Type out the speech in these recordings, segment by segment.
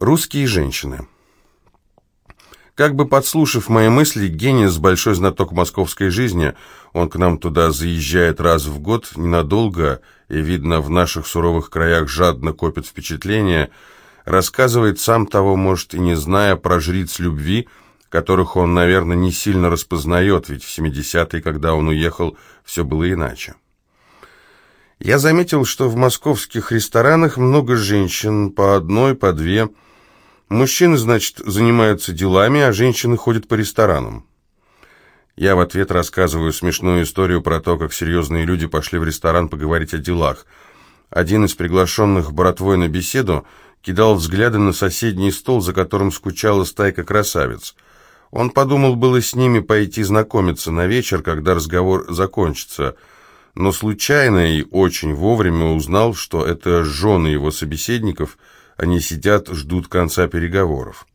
Русские женщины. Как бы подслушав мои мысли, Генис, большой знаток московской жизни, он к нам туда заезжает раз в год, ненадолго, и, видно, в наших суровых краях жадно копит впечатления, рассказывает сам того, может, и не зная, про жриц любви, которых он, наверное, не сильно распознает, ведь в 70-е, когда он уехал, все было иначе. Я заметил, что в московских ресторанах много женщин, по одной, по две, Мужчины, значит, занимаются делами, а женщины ходят по ресторанам. Я в ответ рассказываю смешную историю про то, как серьезные люди пошли в ресторан поговорить о делах. Один из приглашенных братвой на беседу кидал взгляды на соседний стол, за которым скучала стайка красавиц. Он подумал было с ними пойти знакомиться на вечер, когда разговор закончится, но случайно и очень вовремя узнал, что это жены его собеседников – они сидят, ждут конца переговоров.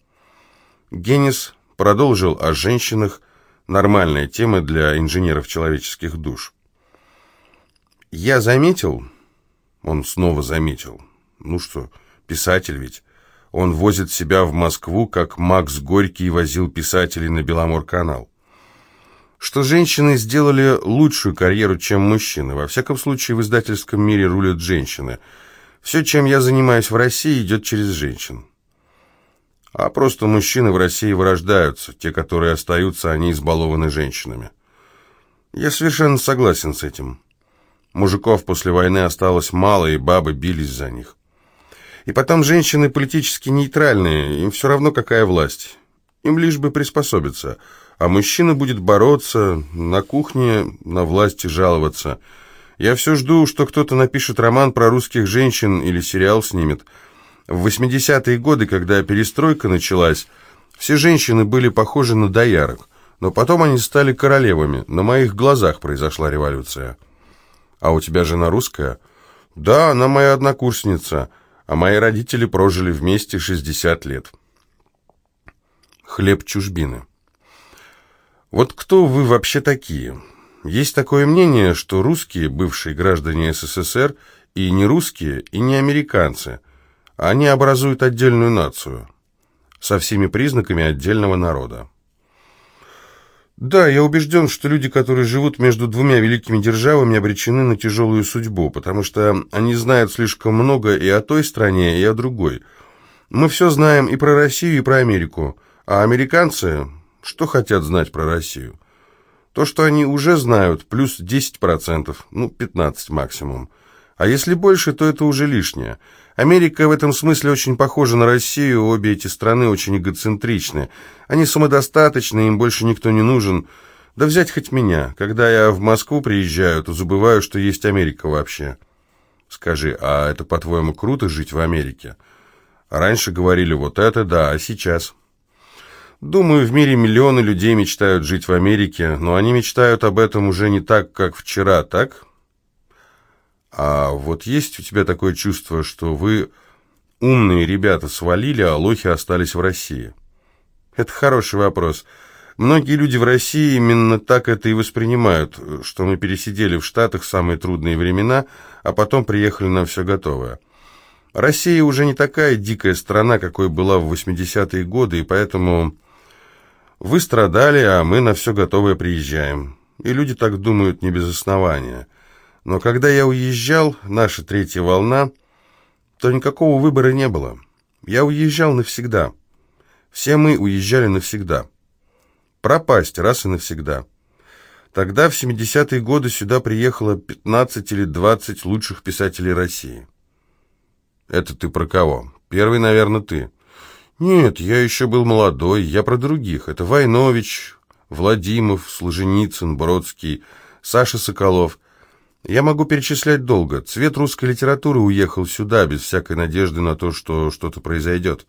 Геннис продолжил о женщинах, нормальная тема для инженеров человеческих душ. «Я заметил...» Он снова заметил. «Ну что, писатель ведь...» Он возит себя в Москву, как Макс Горький возил писателей на Беломор-канал. Что женщины сделали лучшую карьеру, чем мужчины. Во всяком случае, в издательском мире рулят женщины – все, чем я занимаюсь в России, идет через женщин. А просто мужчины в России вырождаются, те, которые остаются, они избалованы женщинами. Я совершенно согласен с этим. Мужиков после войны осталось мало, и бабы бились за них. И потом женщины политически нейтральные, им все равно какая власть. Им лишь бы приспособиться. А мужчина будет бороться, на кухне на власти жаловаться – я все жду, что кто-то напишет роман про русских женщин или сериал снимет. В 80-е годы, когда перестройка началась, все женщины были похожи на доярок, но потом они стали королевами. На моих глазах произошла революция. А у тебя жена русская? Да, она моя однокурсница, а мои родители прожили вместе 60 лет. Хлеб чужбины. Вот кто вы вообще такие? Есть такое мнение, что русские, бывшие граждане СССР, и не русские, и не американцы. Они образуют отдельную нацию, со всеми признаками отдельного народа. Да, я убежден, что люди, которые живут между двумя великими державами, обречены на тяжелую судьбу, потому что они знают слишком много и о той стране, и о другой. Мы все знаем и про Россию, и про Америку, а американцы что хотят знать про Россию? То, что они уже знают, плюс 10%, ну, 15% максимум. А если больше, то это уже лишнее. Америка в этом смысле очень похожа на Россию, обе эти страны очень эгоцентричны. Они самодостаточны, им больше никто не нужен. Да взять хоть меня. Когда я в Москву приезжаю, то забываю, что есть Америка вообще. Скажи, а это, по-твоему, круто жить в Америке? Раньше говорили вот это да, а сейчас... Думаю, в мире миллионы людей мечтают жить в Америке, но они мечтают об этом уже не так, как вчера, так? А вот есть у тебя такое чувство, что вы умные ребята свалили, а лохи остались в России? Это хороший вопрос. Многие люди в России именно так это и воспринимают, что мы пересидели в Штатах самые трудные времена, а потом приехали на все готовое. Россия уже не такая дикая страна, какой была в 80-е годы, и поэтому вы страдали, а мы на все готовое приезжаем. И люди так думают не без основания. Но когда я уезжал, наша третья волна, то никакого выбора не было. Я уезжал навсегда. Все мы уезжали навсегда. Пропасть раз и навсегда. Тогда, в 70-е годы, сюда приехало 15 или 20 лучших писателей России. Это ты про кого? Первый, наверное, ты. «Нет, я еще был молодой, я про других. Это Войнович, Владимов, Солженицын, Бродский, Саша Соколов. Я могу перечислять долго. Цвет русской литературы уехал сюда, без всякой надежды на то, что что-то произойдет.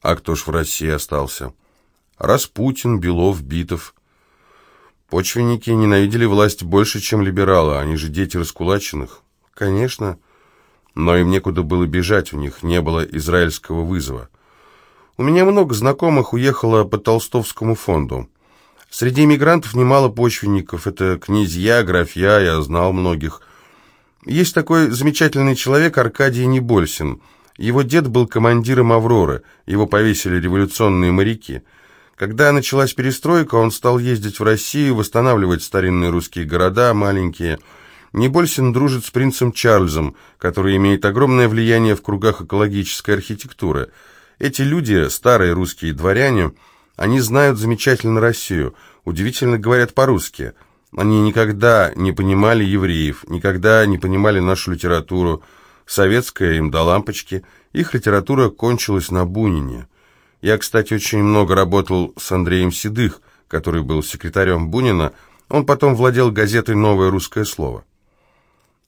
А кто ж в России остался? Распутин, Белов, Битов. Почвенники ненавидели власть больше, чем либералы, они же дети раскулаченных. Конечно. Но им некуда было бежать, у них не было израильского вызова. У меня много знакомых уехало по Толстовскому фонду. Среди иммигрантов немало почвенников, это князья, графья, я знал многих. Есть такой замечательный человек Аркадий Небольсин. Его дед был командиром «Авроры», его повесили революционные моряки. Когда началась перестройка, он стал ездить в Россию, восстанавливать старинные русские города, маленькие. Небольсин дружит с принцем Чарльзом, который имеет огромное влияние в кругах экологической архитектуры. Эти люди, старые русские дворяне, они знают замечательно Россию, удивительно говорят по-русски. Они никогда не понимали евреев, никогда не понимали нашу литературу, Советская им до лампочки. Их литература кончилась на Бунине. Я, кстати, очень много работал с Андреем Седых, который был секретарем Бунина. Он потом владел газетой «Новое русское слово».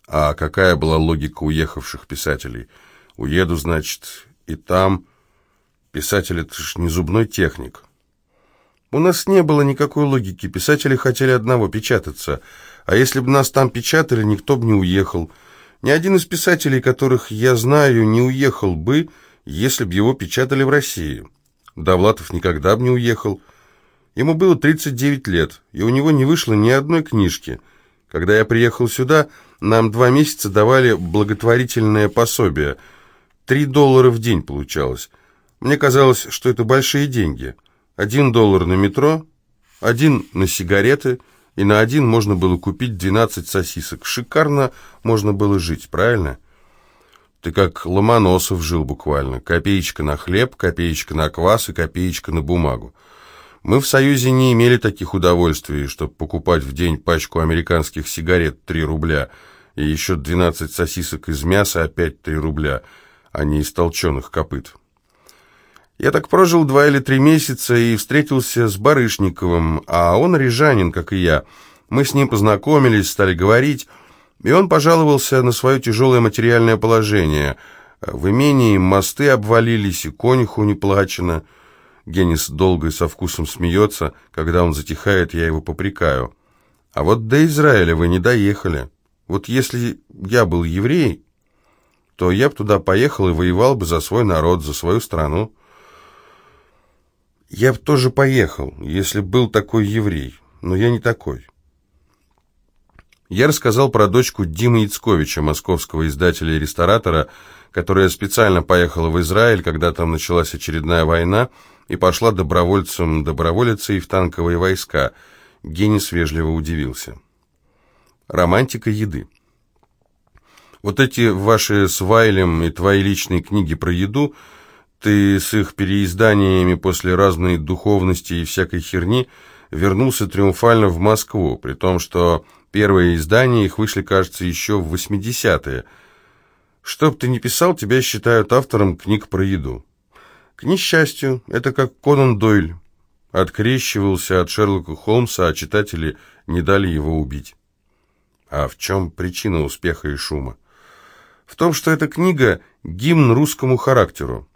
А какая была логика уехавших писателей? Уеду, значит, и там... Писатель — это ж не зубной техник. У нас не было никакой логики. Писатели хотели одного — печататься. А если бы нас там печатали, никто бы не уехал. Ни один из писателей, которых я знаю, не уехал бы, если бы его печатали в России. Довлатов никогда бы не уехал. Ему было 39 лет, и у него не вышло ни одной книжки. Когда я приехал сюда, нам два месяца давали благотворительное пособие. Три доллара в день получалось. Мне казалось, что это большие деньги. Один доллар на метро, один на сигареты – и на один можно было купить 12 сосисок. Шикарно можно было жить, правильно? Ты как Ломоносов жил буквально. Копеечка на хлеб, копеечка на квас и копеечка на бумагу. Мы в Союзе не имели таких удовольствий, чтобы покупать в день пачку американских сигарет 3 рубля и еще 12 сосисок из мяса опять 3 рубля, а не из толченых копыт. Я так прожил два или три месяца и встретился с Барышниковым, а он рижанин, как и я. Мы с ним познакомились, стали говорить, и он пожаловался на свое тяжелое материальное положение. В имении мосты обвалились, и конюху не плачено. Генис долго и со вкусом смеется, когда он затихает, я его попрекаю. А вот до Израиля вы не доехали. Вот если я был еврей, то я бы туда поехал и воевал бы за свой народ, за свою страну. Я бы тоже поехал, если был такой еврей, но я не такой. Я рассказал про дочку Димы Яцковича, московского издателя и ресторатора, которая специально поехала в Израиль, когда там началась очередная война, и пошла добровольцем-доброволицей в танковые войска. Генис вежливо удивился. Романтика еды. Вот эти ваши с Вайлем и твои личные книги про еду – ты с их переизданиями после разной духовности и всякой херни вернулся триумфально в Москву, при том, что первые издания их вышли, кажется, еще в 80-е. Что б ты ни писал, тебя считают автором книг про еду. К несчастью, это как Конан Дойль. Открещивался от Шерлока Холмса, а читатели не дали его убить. А в чем причина успеха и шума? В том, что эта книга – гимн русскому характеру.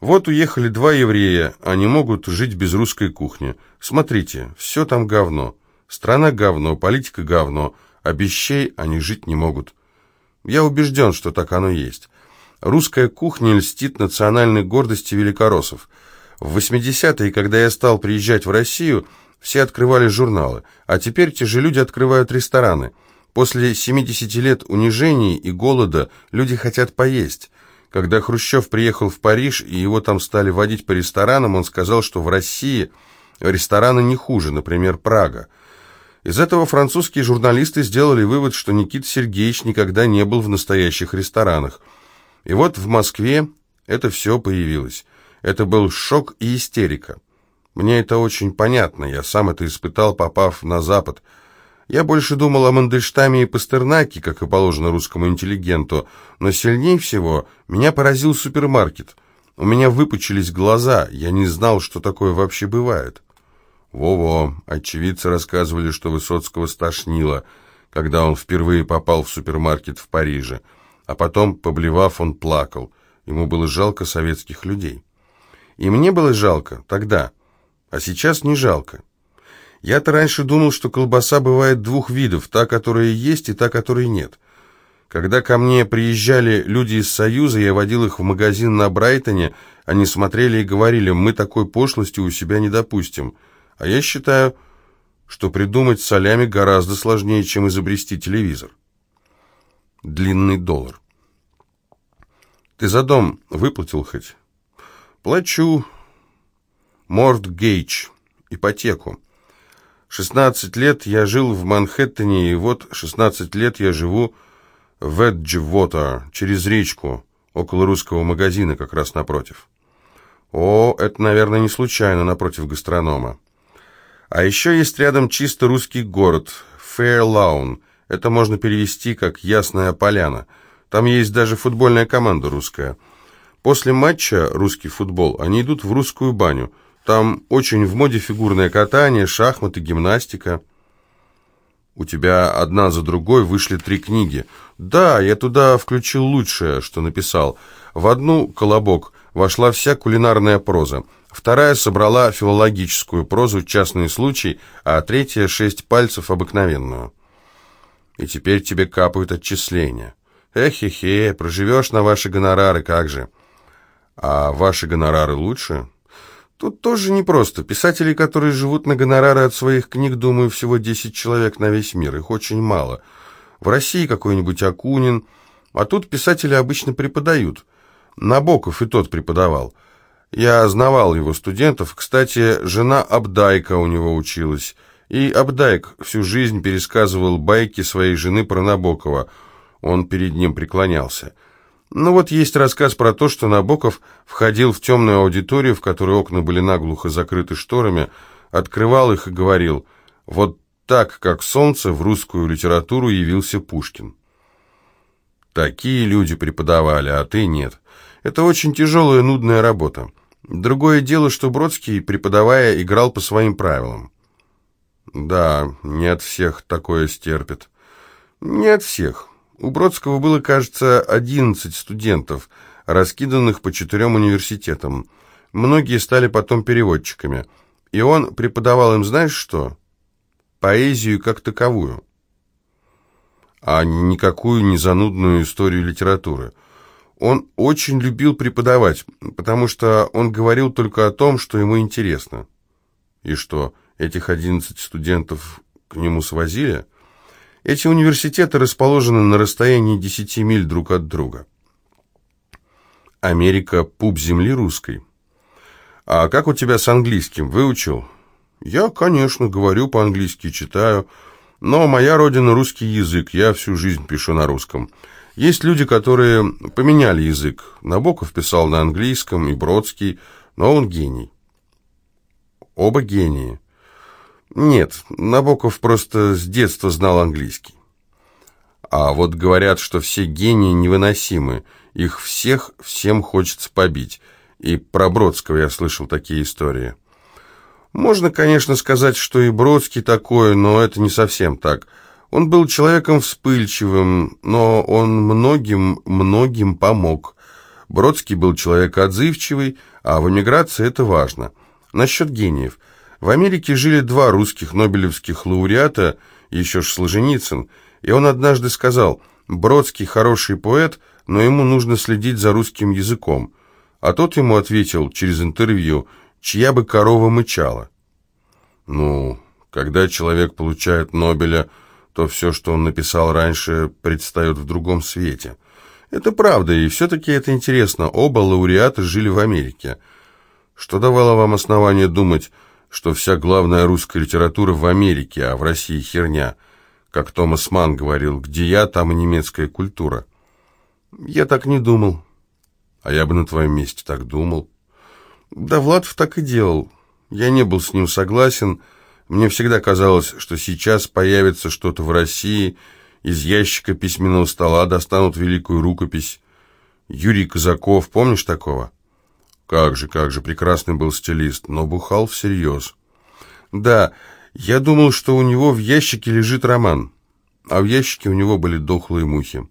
Вот уехали два еврея, они могут жить без русской кухни. Смотрите, все там говно. Страна говно, политика говно, а без щей они жить не могут. Я убежден, что так оно есть. Русская кухня льстит национальной гордости великороссов. В 80-е, когда я стал приезжать в Россию, все открывали журналы, а теперь те же люди открывают рестораны. После 70 лет унижений и голода люди хотят поесть. Когда Хрущев приехал в Париж и его там стали водить по ресторанам, он сказал, что в России рестораны не хуже, например, Прага. Из этого французские журналисты сделали вывод, что Никита Сергеевич никогда не был в настоящих ресторанах. И вот в Москве это все появилось. Это был шок и истерика. Мне это очень понятно, я сам это испытал, попав на Запад – я больше думал о Мандельштаме и Пастернаке, как и положено русскому интеллигенту, но сильнее всего меня поразил супермаркет. У меня выпучились глаза, я не знал, что такое вообще бывает. Во-во, очевидцы рассказывали, что Высоцкого стошнило, когда он впервые попал в супермаркет в Париже, а потом, поблевав, он плакал. Ему было жалко советских людей. И мне было жалко тогда, а сейчас не жалко. Я-то раньше думал, что колбаса бывает двух видов, та, которая есть, и та, которой нет. Когда ко мне приезжали люди из Союза, я водил их в магазин на Брайтоне, они смотрели и говорили, мы такой пошлости у себя не допустим. А я считаю, что придумать солями гораздо сложнее, чем изобрести телевизор. Длинный доллар. Ты за дом выплатил хоть? Плачу. Мортгейдж. Ипотеку. 16 лет я жил в Манхэттене, и вот 16 лет я живу в Эджвотер, через речку, около русского магазина, как раз напротив. О, это, наверное, не случайно, напротив гастронома. А еще есть рядом чисто русский город, Фэйрлаун. Это можно перевести как «Ясная поляна». Там есть даже футбольная команда русская. После матча «Русский футбол» они идут в русскую баню. Там очень в моде фигурное катание, шахматы, гимнастика. У тебя одна за другой вышли три книги. Да, я туда включил лучшее, что написал. В одну «Колобок» вошла вся кулинарная проза. Вторая собрала филологическую прозу «Частный случай», а третья «Шесть пальцев» обыкновенную. И теперь тебе капают отчисления. Эхе-хе, проживешь на ваши гонорары, как же. А ваши гонорары лучше? Тут тоже непросто. Писателей, которые живут на гонорары от своих книг, думаю, всего 10 человек на весь мир. Их очень мало. В России какой-нибудь Акунин. А тут писатели обычно преподают. Набоков и тот преподавал. Я знавал его студентов. Кстати, жена Абдайка у него училась. И Абдайк всю жизнь пересказывал байки своей жены про Набокова – он перед ним преклонялся. Ну вот есть рассказ про то, что Набоков входил в темную аудиторию, в которой окна были наглухо закрыты шторами, открывал их и говорил «Вот так, как солнце, в русскую литературу явился Пушкин». Такие люди преподавали, а ты нет. Это очень тяжелая, нудная работа. Другое дело, что Бродский, преподавая, играл по своим правилам. Да, не от всех такое стерпит. Не от всех. У Бродского было, кажется, 11 студентов, раскиданных по четырем университетам. Многие стали потом переводчиками. И он преподавал им, знаешь что? Поэзию как таковую. А никакую не занудную историю литературы. Он очень любил преподавать, потому что он говорил только о том, что ему интересно. И что, этих 11 студентов к нему свозили? Эти университеты расположены на расстоянии 10 миль друг от друга. Америка – пуп земли русской. А как у тебя с английским? Выучил? Я, конечно, говорю по-английски, читаю, но моя родина – русский язык, я всю жизнь пишу на русском. Есть люди, которые поменяли язык. Набоков писал на английском, и Бродский, но он гений. Оба гении. Нет, Набоков просто с детства знал английский. А вот говорят, что все гении невыносимы, их всех всем хочется побить. И про Бродского я слышал такие истории. Можно, конечно, сказать, что и Бродский такой, но это не совсем так. Он был человеком вспыльчивым, но он многим, многим помог. Бродский был человек отзывчивый, а в эмиграции это важно. Насчет гениев – в Америке жили два русских нобелевских лауреата, еще ж Солженицын, и он однажды сказал, «Бродский хороший поэт, но ему нужно следить за русским языком». А тот ему ответил через интервью, «Чья бы корова мычала?» Ну, когда человек получает Нобеля, то все, что он написал раньше, предстает в другом свете. Это правда, и все-таки это интересно. Оба лауреата жили в Америке. Что давало вам основание думать, что вся главная русская литература в Америке, а в России херня. Как Томас Ман говорил, где я, там и немецкая культура. Я так не думал. А я бы на твоем месте так думал. Да, Владов так и делал. Я не был с ним согласен. Мне всегда казалось, что сейчас появится что-то в России, из ящика письменного стола достанут великую рукопись. Юрий Казаков, помнишь такого? Как же, как же, прекрасный был стилист, но бухал всерьез. Да, я думал, что у него в ящике лежит роман, а в ящике у него были дохлые мухи.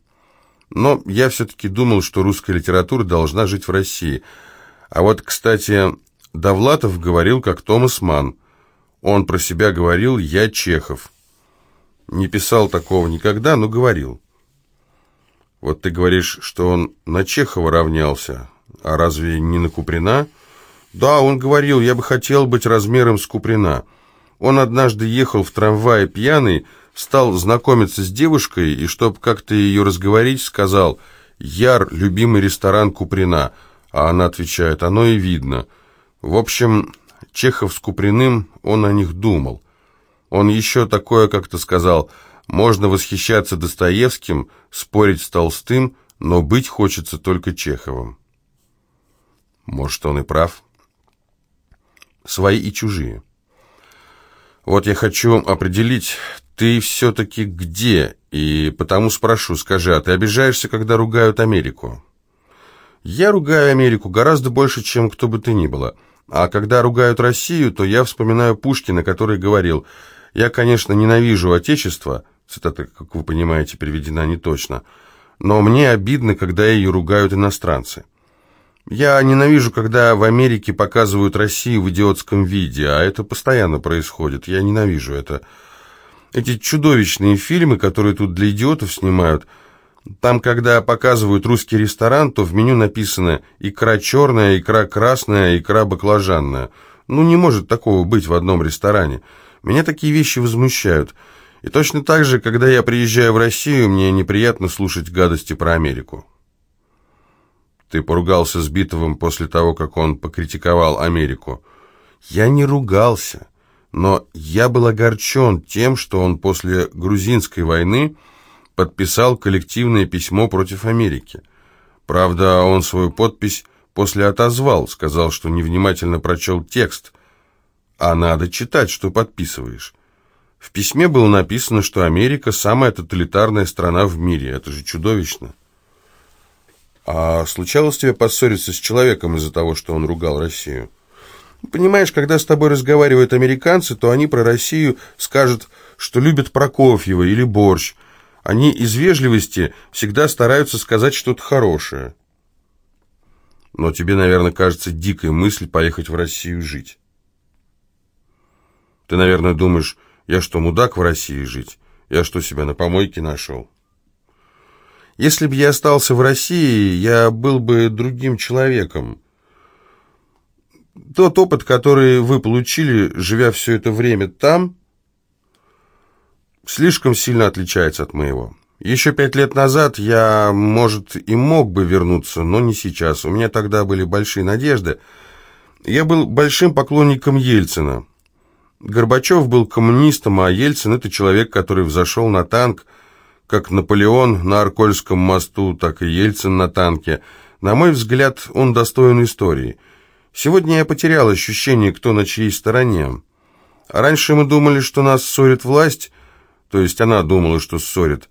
Но я все-таки думал, что русская литература должна жить в России. А вот, кстати, Довлатов говорил как Томас Ман. Он про себя говорил «я Чехов». Не писал такого никогда, но говорил. Вот ты говоришь, что он на Чехова равнялся, а разве не на Куприна? Да, он говорил, я бы хотел быть размером с Куприна. Он однажды ехал в трамвае пьяный, стал знакомиться с девушкой, и, чтобы как-то ее разговорить, сказал, Яр – любимый ресторан Куприна, а она отвечает, оно и видно. В общем, Чехов с Куприным, он о них думал. Он еще такое как-то сказал, можно восхищаться Достоевским, спорить с Толстым, но быть хочется только Чеховым. Может, он и прав. Свои и чужие. Вот я хочу определить, ты все-таки где? И потому спрошу, скажи, а ты обижаешься, когда ругают Америку? Я ругаю Америку гораздо больше, чем кто бы ты ни было. А когда ругают Россию, то я вспоминаю Пушкина, который говорил, «Я, конечно, ненавижу Отечество», цитата, как вы понимаете, переведена не точно, «но мне обидно, когда ее ругают иностранцы». Я ненавижу, когда в Америке показывают Россию в идиотском виде, а это постоянно происходит. Я ненавижу это. Эти чудовищные фильмы, которые тут для идиотов снимают, там, когда показывают русский ресторан, то в меню написано «икра черная», «икра красная», «икра баклажанная». Ну, не может такого быть в одном ресторане. Меня такие вещи возмущают. И точно так же, когда я приезжаю в Россию, мне неприятно слушать гадости про Америку. Ты поругался с Битовым после того, как он покритиковал Америку. Я не ругался, но я был огорчен тем, что он после грузинской войны подписал коллективное письмо против Америки. Правда, он свою подпись после отозвал, сказал, что невнимательно прочел текст. А надо читать, что подписываешь. В письме было написано, что Америка самая тоталитарная страна в мире. Это же чудовищно. А случалось тебе поссориться с человеком из-за того, что он ругал Россию? Понимаешь, когда с тобой разговаривают американцы, то они про Россию скажут, что любят Прокофьева или борщ. Они из вежливости всегда стараются сказать что-то хорошее. Но тебе, наверное, кажется дикой мысль поехать в Россию жить. Ты, наверное, думаешь, я что, мудак в России жить? Я что, себя на помойке нашел? Если бы я остался в России, я был бы другим человеком. Тот опыт, который вы получили, живя все это время там, слишком сильно отличается от моего. Еще пять лет назад я, может, и мог бы вернуться, но не сейчас. У меня тогда были большие надежды. Я был большим поклонником Ельцина. Горбачев был коммунистом, а Ельцин – это человек, который взошел на танк, как Наполеон на Аркольском мосту, так и Ельцин на танке. На мой взгляд, он достоин истории. Сегодня я потерял ощущение, кто на чьей стороне. Раньше мы думали, что нас ссорит власть, то есть она думала, что ссорит.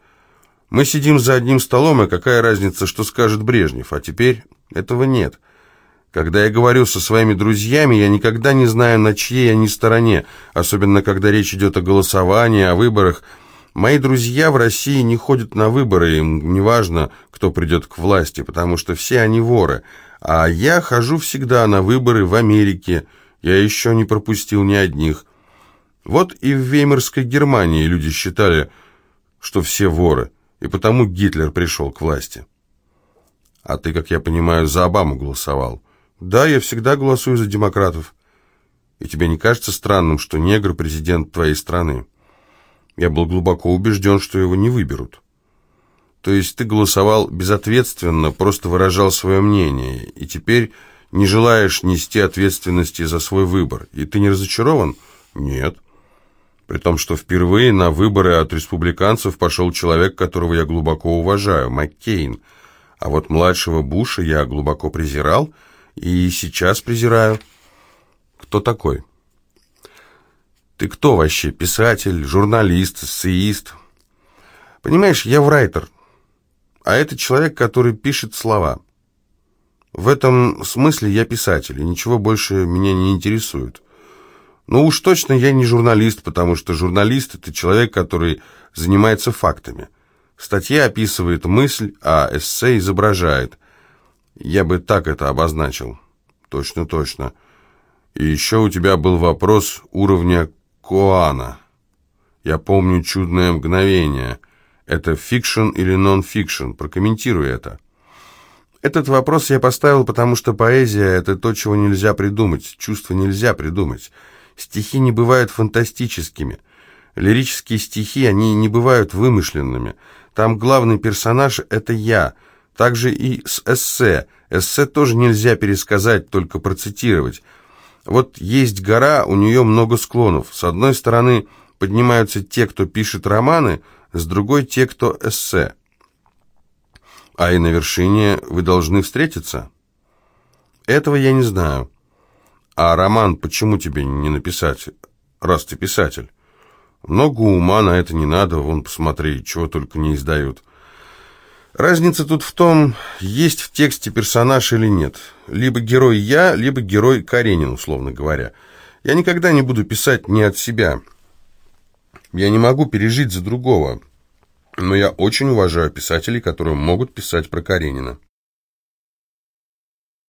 Мы сидим за одним столом, и какая разница, что скажет Брежнев, а теперь этого нет. Когда я говорю со своими друзьями, я никогда не знаю, на чьей они стороне, особенно когда речь идет о голосовании, о выборах – Мои друзья в России не ходят на выборы, им не важно, кто придет к власти, потому что все они воры. А я хожу всегда на выборы в Америке, я еще не пропустил ни одних. Вот и в Веймарской Германии люди считали, что все воры, и потому Гитлер пришел к власти. А ты, как я понимаю, за Обаму голосовал. Да, я всегда голосую за демократов. И тебе не кажется странным, что негр президент твоей страны? Я был глубоко убежден, что его не выберут. То есть ты голосовал безответственно, просто выражал свое мнение, и теперь не желаешь нести ответственности за свой выбор. И ты не разочарован? Нет. При том, что впервые на выборы от республиканцев пошел человек, которого я глубоко уважаю, Маккейн. А вот младшего Буша я глубоко презирал и сейчас презираю. Кто такой? Ты кто вообще? Писатель, журналист, эссеист? Понимаешь, я врайтер, а это человек, который пишет слова. В этом смысле я писатель, и ничего больше меня не интересует. Ну уж точно я не журналист, потому что журналист – это человек, который занимается фактами. Статья описывает мысль, а эссе изображает. Я бы так это обозначил. Точно, точно. И еще у тебя был вопрос уровня Коана. Я помню чудное мгновение. Это фикшн или нон-фикшн? Прокомментируй это. Этот вопрос я поставил, потому что поэзия – это то, чего нельзя придумать, чувства нельзя придумать. Стихи не бывают фантастическими. Лирические стихи, они не бывают вымышленными. Там главный персонаж – это я. Так же и с эссе. Эссе тоже нельзя пересказать, только процитировать. Вот есть гора, у нее много склонов. С одной стороны поднимаются те, кто пишет романы, с другой те, кто эссе. А и на вершине вы должны встретиться? Этого я не знаю. А роман почему тебе не написать, раз ты писатель? Много ума на это не надо, вон посмотри, чего только не издают. Разница тут в том, есть в тексте персонаж или нет. Либо герой я, либо герой Каренин, условно говоря. Я никогда не буду писать не от себя. Я не могу пережить за другого. Но я очень уважаю писателей, которые могут писать про Каренина.